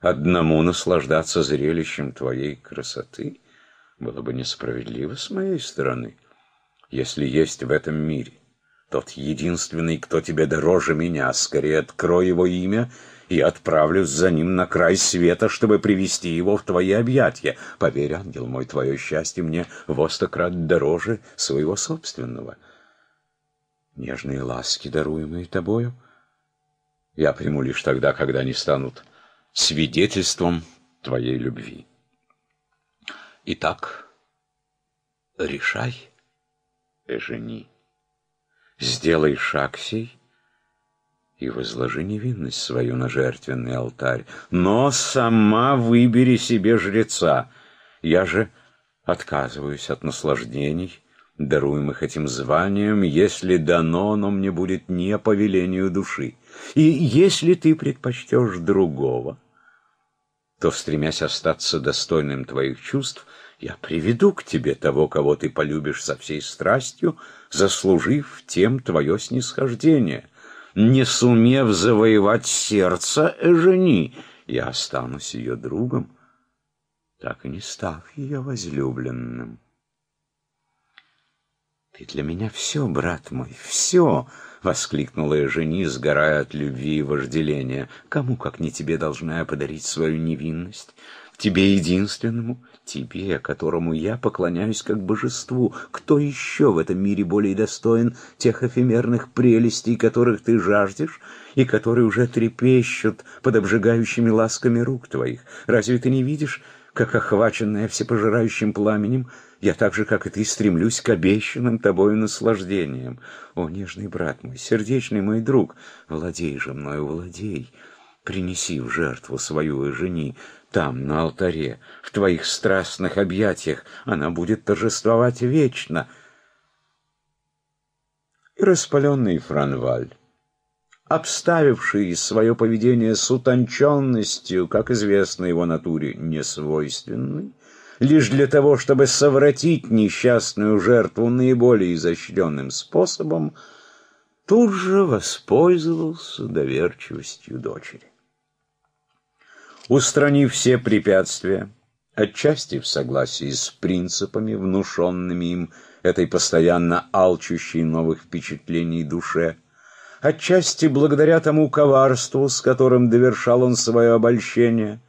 одному наслаждаться зрелищем твоей красоты было бы несправедливо с моей стороны. Если есть в этом мире тот единственный, кто тебе дороже меня, скорее открой его имя и отправлюсь за ним на край света, чтобы привести его в твои объятия. Поверь, ангел мой, твое счастье мне во сто крат дороже своего собственного. Нежные ласки, даруемые тобою, я приму лишь тогда, когда они станут свидетельством твоей любви. Итак, решай, Эжени, сделай шаг сей и возложи невинность свою на жертвенный алтарь, но сама выбери себе жреца. Я же отказываюсь от наслаждений, даруемых этим званием, если дано оно мне будет не по велению души. И если ты предпочтешь другого, то, стремясь остаться достойным твоих чувств, я приведу к тебе того, кого ты полюбишь со всей страстью, заслужив тем твое снисхождение. Не сумев завоевать сердце Эжени, я останусь ее другом, так и не став ее возлюбленным. «Ты для меня все, брат мой, все!» — воскликнула Эжени, сгорая от любви и вожделения. «Кому, как не тебе, должна я подарить свою невинность? Тебе единственному, тебе, которому я поклоняюсь как божеству. Кто еще в этом мире более достоин тех эфемерных прелестей, которых ты жаждешь, и которые уже трепещут под обжигающими ласками рук твоих? Разве ты не видишь, как охваченная всепожирающим пламенем, я так же, как и ты, стремлюсь к обещанным тобою наслаждениям. О, нежный брат мой, сердечный мой друг, владей же мною, владей. Принеси в жертву свою и жени. Там, на алтаре, в твоих страстных объятиях, она будет торжествовать вечно. И распаленный Франваль, обставивший свое поведение с утонченностью, как известно его натуре, несвойственной, лишь для того, чтобы совратить несчастную жертву наиболее изощренным способом, тут же воспользовался доверчивостью дочери. Устранив все препятствия, отчасти в согласии с принципами, внушенными им этой постоянно алчущей новых впечатлений душе, отчасти благодаря тому коварству, с которым довершал он свое обольщение,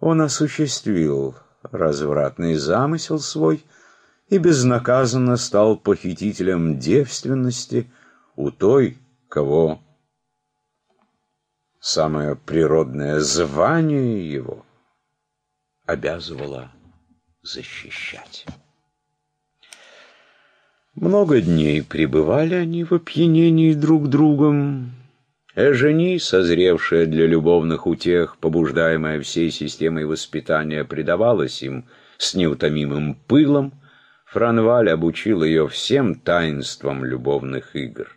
он осуществил развратный замысел свой и безнаказанно стал похитителем девственности у той, кого самое природное звание его обязывало защищать. Много дней пребывали они в опьянении друг другом, Эжени, созревшая для любовных утех, побуждаемая всей системой воспитания, предавалась им с неутомимым пылом. Франваль обучил ее всем таинствам любовных игр.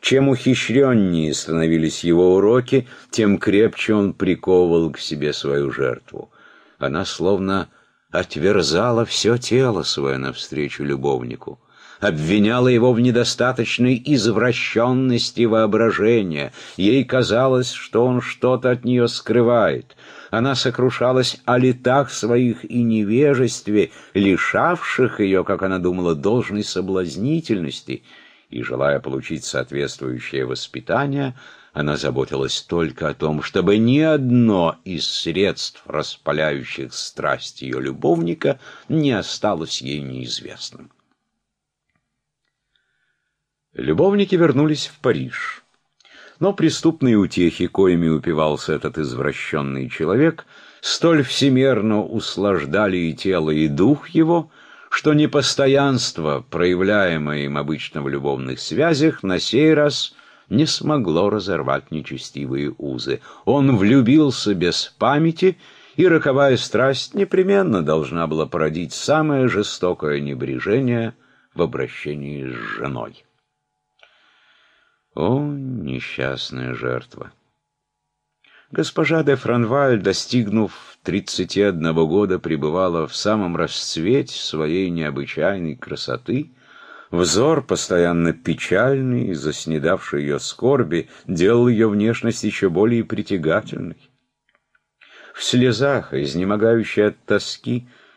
Чем ухищреннее становились его уроки, тем крепче он приковывал к себе свою жертву. Она словно отверзала все тело свое навстречу любовнику обвиняла его в недостаточной извращенности воображения. Ей казалось, что он что-то от нее скрывает. Она сокрушалась о летах своих и невежестве, лишавших ее, как она думала, должной соблазнительности, и, желая получить соответствующее воспитание, она заботилась только о том, чтобы ни одно из средств, распаляющих страсть ее любовника, не осталось ей неизвестным. Любовники вернулись в Париж. Но преступные утехи, коими упивался этот извращенный человек, столь всемерно услаждали и тело, и дух его, что непостоянство, проявляемое им обычно в любовных связях, на сей раз не смогло разорвать нечестивые узы. Он влюбился без памяти, и роковая страсть непременно должна была породить самое жестокое небрежение в обращении с женой. О, несчастная жертва! Госпожа де Франваль, достигнув тридцати одного года, пребывала в самом расцвете своей необычайной красоты. Взор, постоянно печальный, заснедавший ее скорби, делал ее внешность еще более притягательной. В слезах, изнемогающий от тоски,